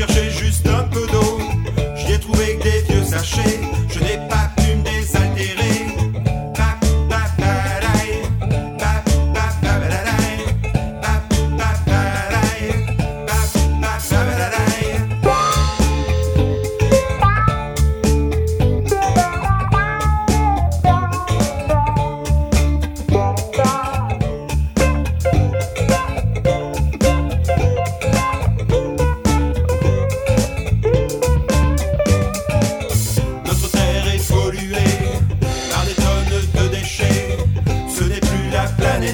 chercher juste.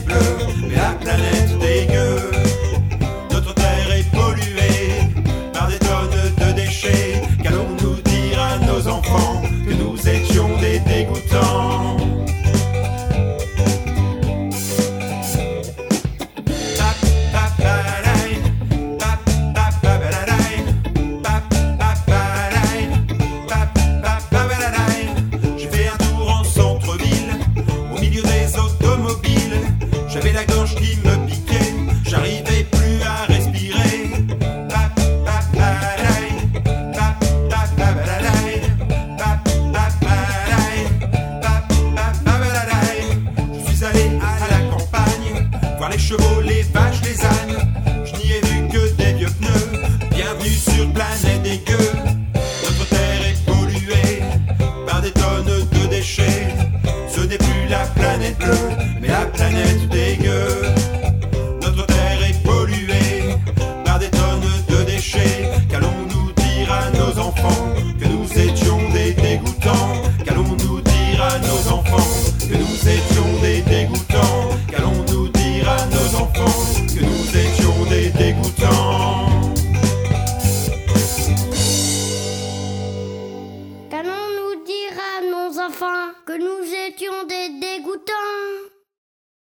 bleue, la les chevaux, les vaches, les ânes. Je n'y ai vu que des vieux pneus. Bienvenue sur planète dégueu. Notre terre est polluée par des tonnes de déchets. Ce n'est plus la planète bleue, mais la planète dégueu. Enfants que nous étions des dégoûtants